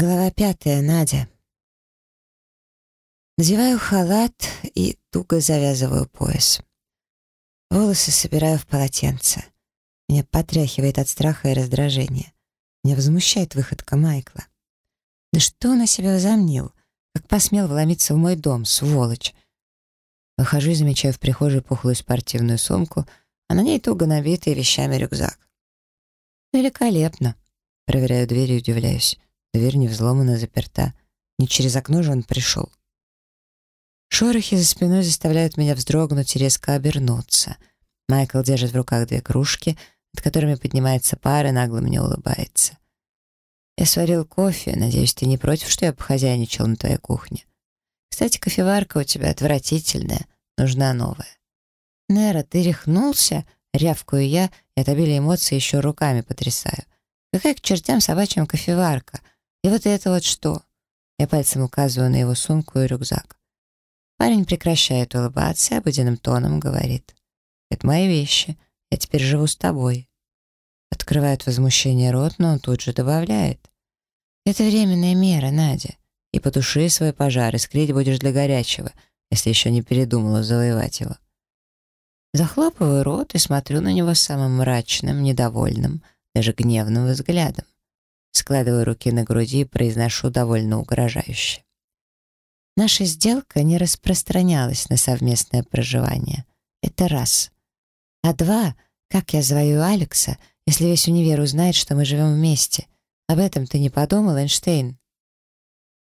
Глава пятая. Надя. Надеваю халат и туго завязываю пояс. Волосы собираю в полотенце. Меня потряхивает от страха и раздражения. Меня возмущает выходка Майкла. Да что он о себе возомнил? Как посмел вломиться в мой дом, сволочь? Выхожу и замечаю в прихожей пухлую спортивную сумку, а на ней туго набитый вещами рюкзак. Великолепно. Проверяю дверь и удивляюсь. Дверь не взломана, заперта. Не через окно же он пришел. Шорохи за спиной заставляют меня вздрогнуть и резко обернуться. Майкл держит в руках две кружки, над которыми поднимается пар и нагло мне улыбается. «Я сварил кофе. Надеюсь, ты не против, что я похозяйничал на твоей кухне? Кстати, кофеварка у тебя отвратительная. Нужна новая». «Нера, ты рехнулся?» — рявкаю я и от обилия эмоций еще руками потрясаю. «Какая к чертям собачьим кофеварка? И вот это вот что? Я пальцем указываю на его сумку и рюкзак. Парень прекращает улыбаться и обыденным тоном говорит. «Это мои вещи. Я теперь живу с тобой». Открывает возмущение рот, но он тут же добавляет. «Это временная мера, Надя. И потуши свой пожар, и скрыть будешь для горячего, если еще не передумала завоевать его». Захлопываю рот и смотрю на него самым мрачным, недовольным, даже гневным взглядом. Складываю руки на груди и произношу довольно угрожающе. Наша сделка не распространялась на совместное проживание. Это раз. А два, как я звою Алекса, если весь универ узнает, что мы живем вместе? Об этом ты не подумал, Эйнштейн?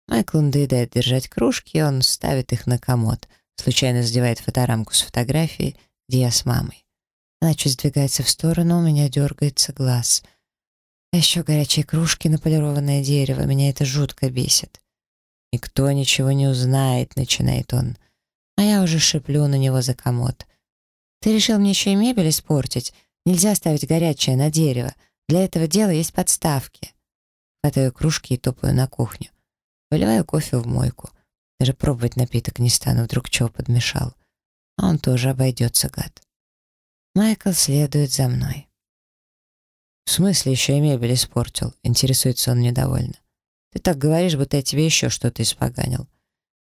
Майкл надоедает держать кружки, он ставит их на комод, случайно задевает фоторамку с фотографией, где я с мамой. Она чуть сдвигается в сторону, у меня дергается глаз — а еще горячие кружки на полированное дерево. Меня это жутко бесит. «Никто ничего не узнает», — начинает он. А я уже шиплю на него за комод. «Ты решил мне еще и мебель испортить? Нельзя ставить горячее на дерево. Для этого дела есть подставки». Хватаю кружки и топаю на кухню. Выливаю кофе в мойку. Даже пробовать напиток не стану, вдруг чего подмешал. А он тоже обойдется, гад. Майкл следует за мной. «В смысле еще и мебель испортил?» — интересуется он недовольно. «Ты так говоришь, будто я тебе еще что-то испоганил.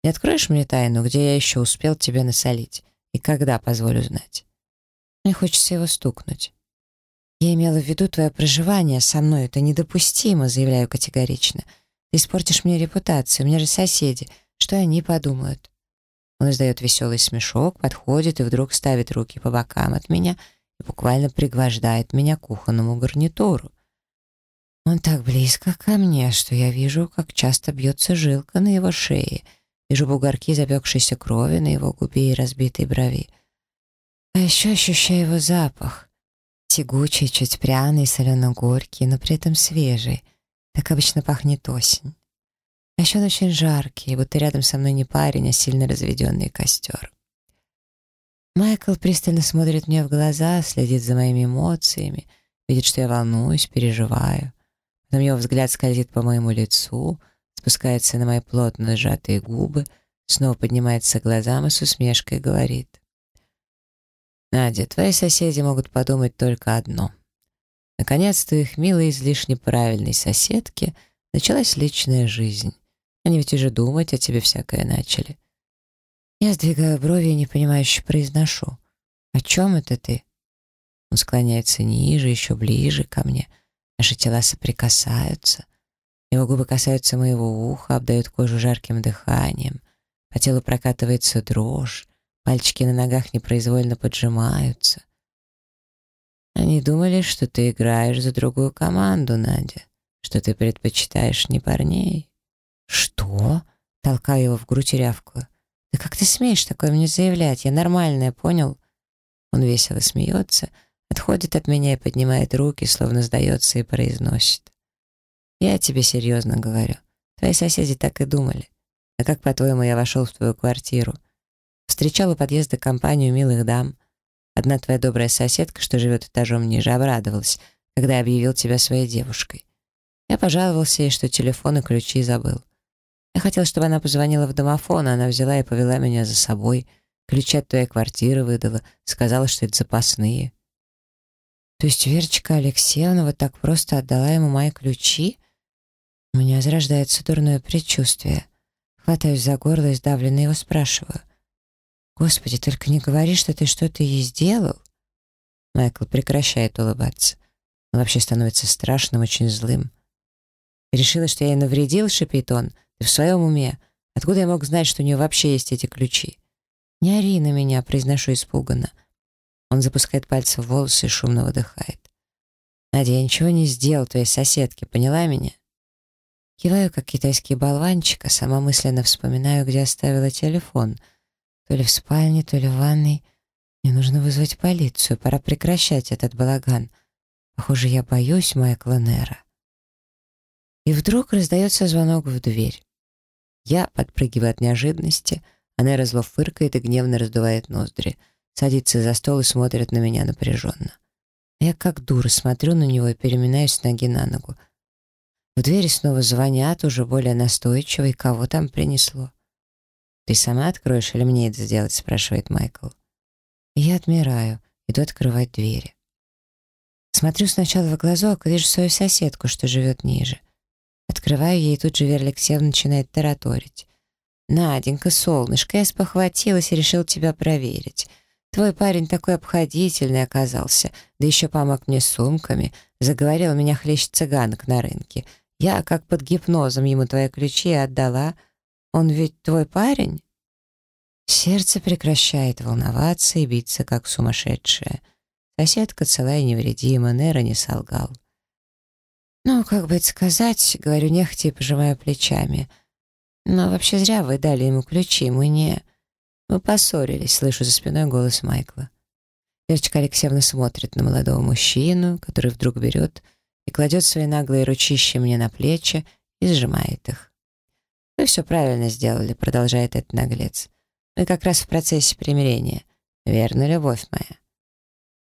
Не откроешь мне тайну, где я еще успел тебе насолить? И когда, позволю знать?» Мне хочется его стукнуть. «Я имела в виду твое проживание со мной. Это недопустимо», — заявляю категорично. «Ты испортишь мне репутацию, у меня же соседи. Что они подумают?» Он издает веселый смешок, подходит и вдруг ставит руки по бокам от меня — и буквально пригвождает меня к кухонному гарнитуру. Он так близко ко мне, что я вижу, как часто бьется жилка на его шее, вижу бугорки запекшейся крови на его губе и разбитой брови. А еще ощущаю его запах. Тягучий, чуть пряный, солено-горький, но при этом свежий. Так обычно пахнет осень. А еще он очень жаркий, будто рядом со мной не парень, а сильно разведенный костер. Майкл пристально смотрит мне в глаза, следит за моими эмоциями, видит, что я волнуюсь, переживаю. Потом его взгляд скользит по моему лицу, спускается на мои плотно сжатые губы, снова поднимается к глазам и с усмешкой говорит. «Надя, твои соседи могут подумать только одно. Наконец-то их милой излишне правильной соседке началась личная жизнь. Они ведь уже думать о тебе всякое начали. Я сдвигаю брови и непонимающе произношу. «О чем это ты?» Он склоняется ниже, еще ближе ко мне. Наши тела соприкасаются. Его губы касаются моего уха, обдают кожу жарким дыханием. По телу прокатывается дрожь. Пальчики на ногах непроизвольно поджимаются. Они думали, что ты играешь за другую команду, Надя, что ты предпочитаешь не парней. Что? Толкаю его в грудь и рявкую. «Да как ты смеешь такое мне заявлять? Я нормальная, понял?» Он весело смеется, отходит от меня и поднимает руки, словно сдается и произносит. «Я тебе серьезно говорю. Твои соседи так и думали. А как, по-твоему, я вошел в твою квартиру? Встречал у подъезда компанию милых дам. Одна твоя добрая соседка, что живет этажом ниже, обрадовалась, когда объявил тебя своей девушкой. Я пожаловался ей, что телефон и ключи забыл. Я хотел, чтобы она позвонила в домофон, а она взяла и повела меня за собой. Ключи от твоей квартиры выдала, сказала, что это запасные. То есть Верочка Алексеевна вот так просто отдала ему мои ключи? У меня зарождается дурное предчувствие. Хватаюсь за горло и сдавленно его спрашиваю. «Господи, только не говори, что ты что-то ей сделал!» Майкл прекращает улыбаться. Он вообще становится страшным, очень злым. «Решила, что я ей навредил?» — шипит он. «Ты в своем уме? Откуда я мог знать, что у нее вообще есть эти ключи?» «Не ори на меня», — произношу испуганно. Он запускает пальцы в волосы и шумно выдыхает. «Надя, я ничего не сделал твоей соседке, поняла меня?» Киваю, как китайский болванчик, а сама мысленно вспоминаю, где оставила телефон. То ли в спальне, то ли в ванной. Мне нужно вызвать полицию, пора прекращать этот балаган. Похоже, я боюсь Майкла Нера. И вдруг раздается звонок в дверь. Я подпрыгиваю от неожиданности, а Нера зло фыркает и гневно раздувает ноздри, садится за стол и смотрит на меня напряженно. Я как дура смотрю на него и переминаюсь с ноги на ногу. В двери снова звонят, уже более настойчиво, и кого там принесло. «Ты сама откроешь или мне это сделать?» — спрашивает Майкл. Я отмираю, иду открывать двери. Смотрю сначала в глазок и вижу свою соседку, что живет ниже. Открываю ей, и тут же Вера Алексеевна начинает тараторить. «Наденька, солнышко, я спохватилась и решил тебя проверить. Твой парень такой обходительный оказался, да еще помог мне сумками, заговорил меня хлещет цыганок на рынке. Я, как под гипнозом, ему твои ключи отдала. Он ведь твой парень?» Сердце прекращает волноваться и биться, как сумасшедшее. Соседка целая невредима, Нера не солгал. «Ну, как бы это сказать?» — говорю нехотя и пожимаю плечами. «Но вообще зря вы дали ему ключи, мы не...» «Мы поссорились», — слышу за спиной голос Майкла. Верочка Алексеевна смотрит на молодого мужчину, который вдруг берет и кладет свои наглые ручища мне на плечи и сжимает их. «Вы все правильно сделали», — продолжает этот наглец. Мы как раз в процессе примирения. Верно, любовь моя?»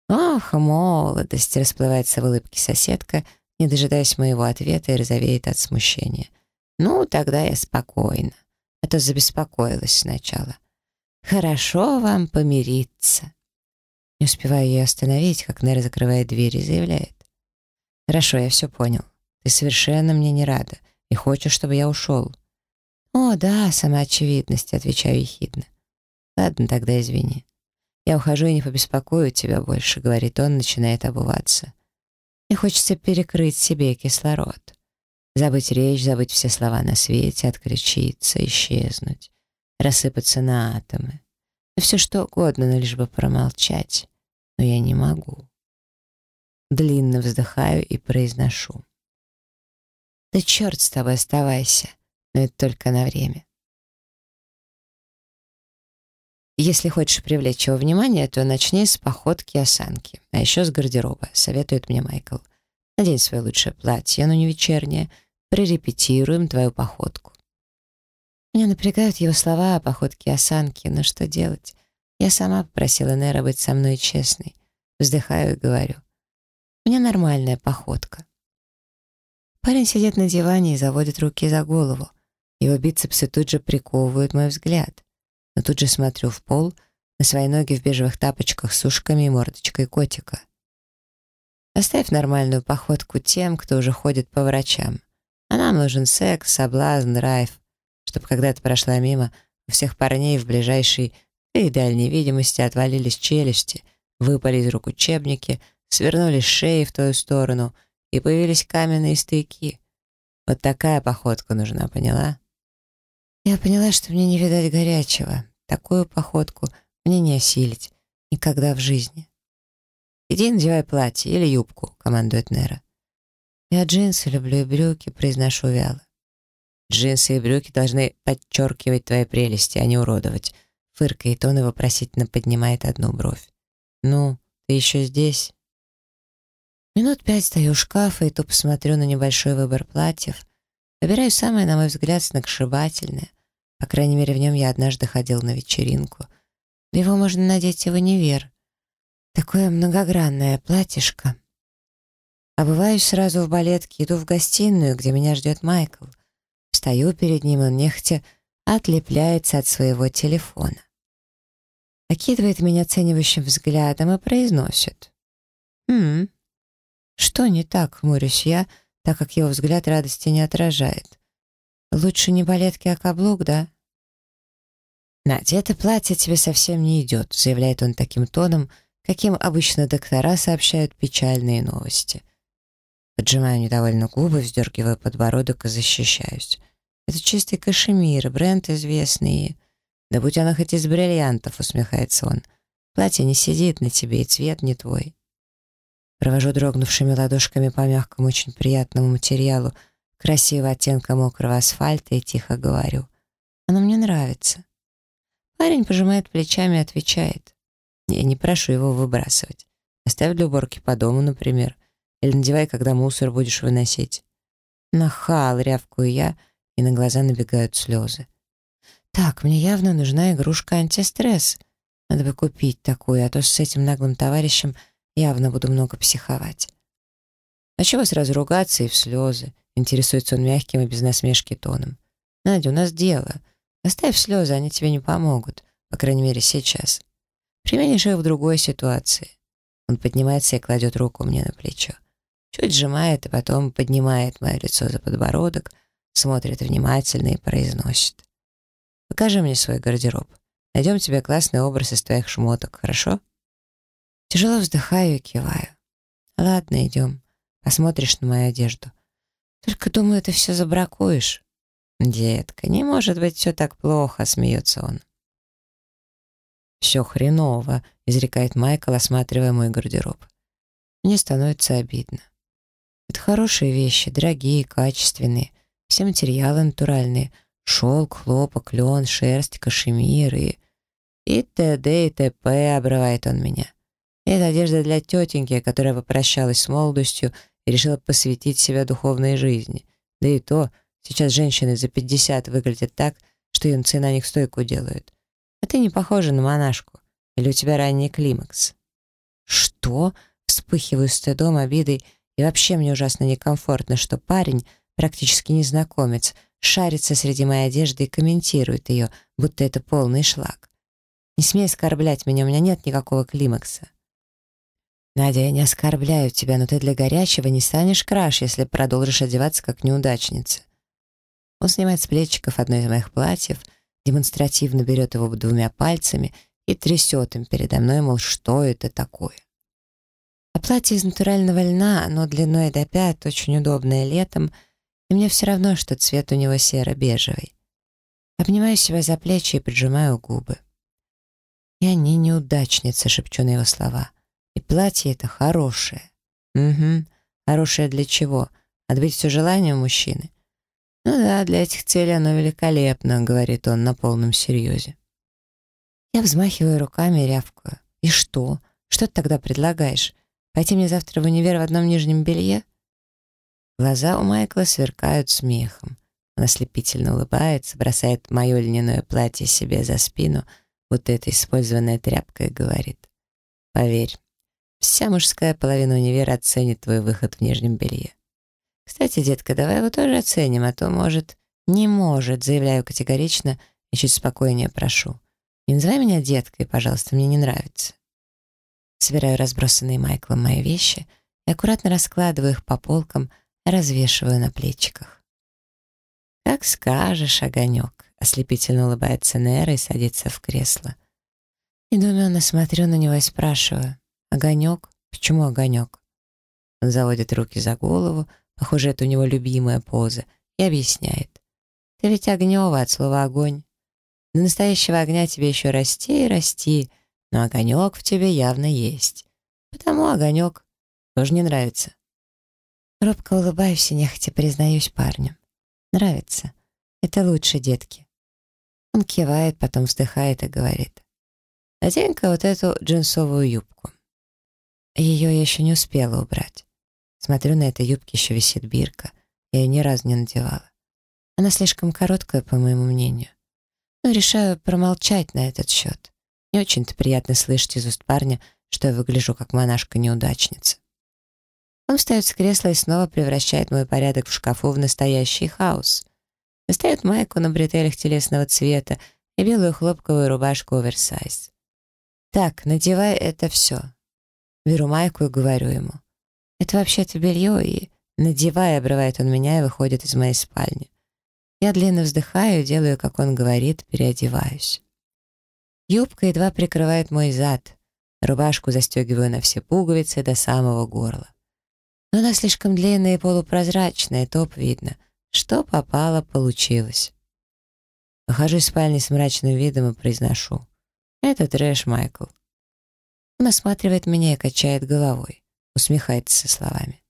«Ох, молодость!» — расплывается в улыбке соседка, не дожидаясь моего ответа и розовеет от смущения. «Ну, тогда я спокойно, а то забеспокоилась сначала. Хорошо вам помириться». Не успеваю ее остановить, как Нера закрывает дверь и заявляет. «Хорошо, я все понял. Ты совершенно мне не рада и хочешь, чтобы я ушел. «О, да, самоочевидность», — отвечаю ехидно. «Ладно, тогда извини. Я ухожу и не побеспокою тебя больше», — говорит он, начинает обуваться. Мне хочется перекрыть себе кислород. Забыть речь, забыть все слова на свете, отключиться, исчезнуть, рассыпаться на атомы. Да все что угодно, но лишь бы промолчать. Но я не могу. Длинно вздыхаю и произношу. «Да черт с тобой, оставайся но это только на время. Если хочешь привлечь его внимание, то начни с походки и осанки, а еще с гардероба, советует мне Майкл. Надень свое лучшее платье, но не вечернее, прорепетируем твою походку. Меня напрягают его слова о походке и осанке, но что делать? Я сама попросила Нера быть со мной честной. Вздыхаю и говорю. У меня нормальная походка. Парень сидит на диване и заводит руки за голову. Его бицепсы тут же приковывают мой взгляд. Но тут же смотрю в пол, на свои ноги в бежевых тапочках с ушками и мордочкой котика. Оставь нормальную походку тем, кто уже ходит по врачам. А нам нужен секс, соблазн, драйв, чтобы когда ты прошла мимо, у всех парней в ближайшей и дальней видимости отвалились челюсти, выпали из рук учебники, свернулись шеи в твою сторону и появились каменные стыки. Вот такая походка нужна, поняла? Я поняла, что мне не видать горячего. Такую походку мне не осилить. Никогда в жизни. «Иди надевай платье или юбку», — командует Нера. «Я джинсы люблю и брюки», — произношу вяло. «Джинсы и брюки должны подчеркивать твои прелести, а не уродовать», — фыркает он и вопросительно поднимает одну бровь. «Ну, ты еще здесь?» Минут пять стою у шкафа и то посмотрю на небольшой выбор платьев, Выбираю самое, на мой взгляд, сногсшибательное. По крайней мере, в нем я однажды ходил на вечеринку. Его можно надеть и в универ. Такое многогранное платьишко. Обываюсь сразу в балетке, иду в гостиную, где меня ждет Майкл. Стою перед ним, он нехотя отлепляется от своего телефона. Окидывает меня оценивающим взглядом и произносит. «Хм, что не так?» — хмурюсь я, так как его взгляд радости не отражает. «Лучше не балетки, а каблук, да?» «Надя, это платье тебе совсем не идет», — заявляет он таким тоном, каким обычно доктора сообщают печальные новости. Поджимаю недовольно губы, вздергиваю подбородок и защищаюсь. Это чистый кашемир, бренд известный. Да будь она хоть из бриллиантов, усмехается он. Платье не сидит на тебе, и цвет не твой. Провожу дрогнувшими ладошками по мягкому, очень приятному материалу, красивого оттенка мокрого асфальта и тихо говорю. Оно мне нравится. Парень пожимает плечами и отвечает. Я не прошу его выбрасывать. Оставь для уборки по дому, например. Или надевай, когда мусор будешь выносить. Нахал, рявкую я, и на глаза набегают слезы. Так, мне явно нужна игрушка антистресс. Надо бы купить такую, а то с этим наглым товарищем явно буду много психовать. А чего сразу ругаться и в слезы? Интересуется он мягким и без насмешки тоном. Надя, у нас дело. Оставь слезы, они тебе не помогут. По крайней мере, сейчас. Применишь их в другой ситуации. Он поднимается и кладет руку мне на плечо. Чуть сжимает, и потом поднимает мое лицо за подбородок, смотрит внимательно и произносит. «Покажи мне свой гардероб. Найдем тебе классный образ из твоих шмоток, хорошо?» Тяжело вздыхаю и киваю. «Ладно, идем. Посмотришь на мою одежду. Только, думаю, ты все забракуешь». «Детка, не может быть все так плохо», — смеется он. «Все хреново», — изрекает Майкл, осматривая мой гардероб. Мне становится обидно. Это хорошие вещи, дорогие, качественные, все материалы натуральные, шелк, хлопок, лен, шерсть, кашемир и... И т.д. и т.п. обрывает он меня. Это одежда для тетеньки, которая попрощалась с молодостью и решила посвятить себя духовной жизни. Да и то, сейчас женщины за 50 выглядят так, что юнцы на них стойку делают. А ты не похожа на монашку. Или у тебя ранний климакс? Что? Вспыхиваю стыдом, обидой, и вообще мне ужасно некомфортно, что парень, практически незнакомец, шарится среди моей одежды и комментирует ее, будто это полный шлак. Не смей оскорблять меня, у меня нет никакого климакса. Надя, я не оскорбляю тебя, но ты для горячего не станешь краш, если продолжишь одеваться как неудачница. Он снимает с плечиков одно из моих платьев, демонстративно берет его двумя пальцами и трясет им передо мной, мол, что это такое. А платье из натурального льна, оно длиной до пят, очень удобное летом, и мне все равно, что цвет у него серо-бежевый. Обнимаю себя за плечи и поджимаю губы. «Я не неудачница», — шепчу на его слова. «И платье это хорошее». «Угу. Хорошее для чего? Отбить все желание мужчины?» «Ну да, для этих целей оно великолепно», — говорит он на полном серьезе. Я взмахиваю руками и рявкаю. «И что? Что ты тогда предлагаешь? Пойти мне завтра в универ в одном нижнем белье?» Глаза у Майкла сверкают смехом. Он ослепительно улыбается, бросает мое льняное платье себе за спину, вот это использованная тряпка, и говорит. «Поверь, вся мужская половина универа оценит твой выход в нижнем белье. Кстати, детка, давай его тоже оценим, а то, может...» «Не может», — заявляю категорично и чуть спокойнее прошу. «Не называй меня деткой, пожалуйста, мне не нравится». Собираю разбросанные Майклом мои вещи и аккуратно раскладываю их по полкам, развешиваю на плечиках. «Как скажешь, огонек», — ослепительно улыбается Нера и садится в кресло. Недоуменно смотрю на него и спрашиваю. «Огонек? Почему огонек?» Он заводит руки за голову, похоже, это у него любимая поза, и объясняет. «Ты ведь огнева от слова «огонь». До настоящего огня тебе еще расти и расти, но огонек в тебе явно есть. Потому огонек тоже не нравится. Робко улыбаюсь и нехотя признаюсь парню. Нравится. Это лучше, детки. Он кивает, потом вздыхает и говорит. Надень-ка вот эту джинсовую юбку. Ее я еще не успела убрать. Смотрю, на этой юбке еще висит бирка. Я ее ни разу не надевала. Она слишком короткая, по моему мнению. Но решаю промолчать на этот счет. Не очень-то приятно слышать из уст парня, что я выгляжу как монашка-неудачница. Он встает с кресла и снова превращает мой порядок в шкафу в настоящий хаос. Достает майку на бретелях телесного цвета и белую хлопковую рубашку оверсайз. «Так, надевай это все». Беру майку и говорю ему. «Это вообще-то белье, и Надевая, обрывает он меня и выходит из моей спальни. Я длинно вздыхаю, делаю, как он говорит, переодеваюсь. Юбка едва прикрывает мой зад. Рубашку застегиваю на все пуговицы до самого горла. Но она слишком длинная и полупрозрачная, топ видно. Что попало, получилось. Выхожу из спальни с мрачным видом и произношу. «Это трэш, Майкл». Он осматривает меня и качает головой. Усмехается словами.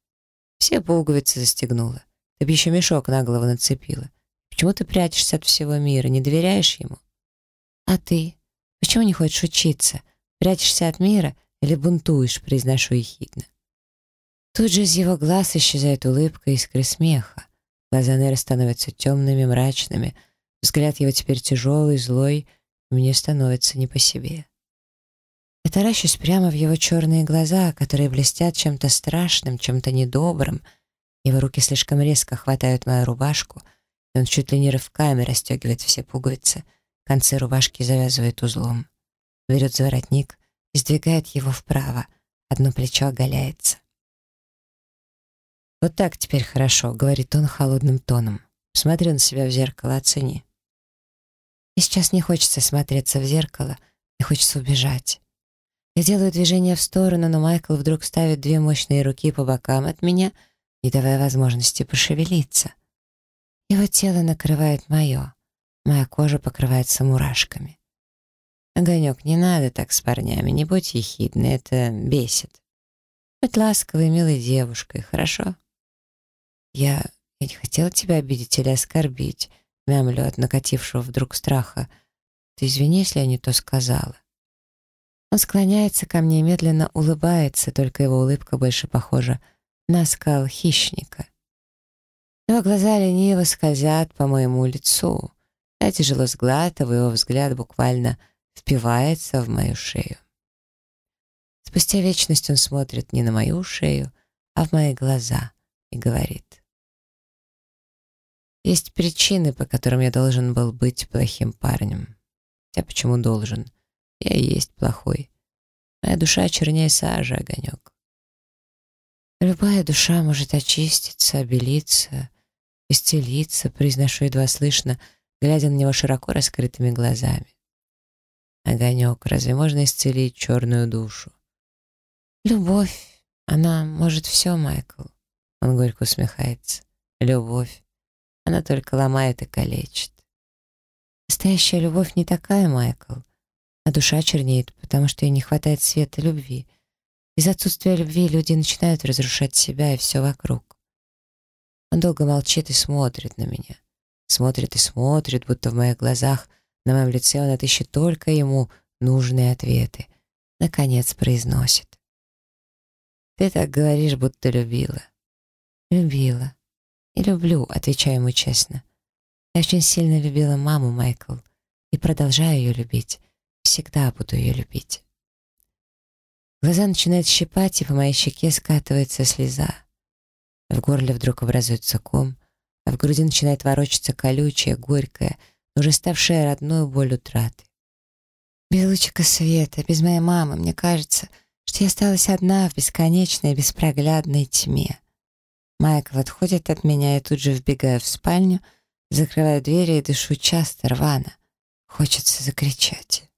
Все пуговицы застегнула. Ты бы еще мешок на голову нацепила. Почему ты прячешься от всего мира, не доверяешь ему? А ты? Почему не хочешь учиться? Прячешься от мира или бунтуешь, произношу ехидно. Тут же из его глаз исчезает улыбка искры смеха. Глаза Нера становятся темными, мрачными. Взгляд его теперь тяжелый, злой. Мне становится не по себе. Я таращусь прямо в его черные глаза, которые блестят чем-то страшным, чем-то недобрым. Его руки слишком резко хватают мою рубашку, и он чуть ли не рывками расстегивает все пуговицы. Концы рубашки завязывает узлом. Берет воротник и сдвигает его вправо. Одно плечо оголяется. «Вот так теперь хорошо», — говорит он холодным тоном. «Смотри на себя в зеркало, оцени». И сейчас не хочется смотреться в зеркало, не хочется убежать. Я делаю движение в сторону, но Майкл вдруг ставит две мощные руки по бокам от меня, не давая возможности пошевелиться. Его тело накрывает мое, моя кожа покрывается мурашками. «Огонек, не надо так с парнями, не будь ехидной, это бесит. Будь ласковой, милой девушкой, хорошо?» Я... я не хотела тебя обидеть или оскорбить, мямлю от накатившего вдруг страха. Ты извини, если я не то сказала. Он склоняется ко мне и медленно улыбается, только его улыбка больше похожа на скал хищника. Его глаза лениво скользят по моему лицу. Я тяжело сглатываю, его взгляд буквально впивается в мою шею. Спустя вечность он смотрит не на мою шею, а в мои глаза и говорит. Есть причины, по которым я должен был быть плохим парнем. Хотя почему должен? Я и есть плохой. Моя душа чернее сажи, огонек. Любая душа может очиститься, обелиться, исцелиться, произношу едва слышно, глядя на него широко раскрытыми глазами. Огонек, разве можно исцелить черную душу? Любовь, она может все, Майкл. Он горько усмехается. Любовь. Она только ломает и калечит. Настоящая любовь не такая, Майкл. А душа чернеет, потому что ей не хватает света любви. Из отсутствия любви люди начинают разрушать себя и все вокруг. Он долго молчит и смотрит на меня. Смотрит и смотрит, будто в моих глазах, на моем лице он отыщет только ему нужные ответы. Наконец произносит. «Ты так говоришь, будто любила». «Любила. И люблю, отвечаю ему честно. Я очень сильно любила маму, Майкл, и продолжаю ее любить. Всегда буду ее любить. Глаза начинают щипать, и по моей щеке скатывается слеза. В горле вдруг образуется ком, а в груди начинает ворочаться колючая, горькая, но уже ставшая родной боль утраты. Без лучика света, без моей мамы, мне кажется, что я осталась одна в бесконечной, беспроглядной тьме. Майкл отходит от меня, и тут же вбегаю в спальню, закрываю двери и дышу часто, рвано. Хочется закричать.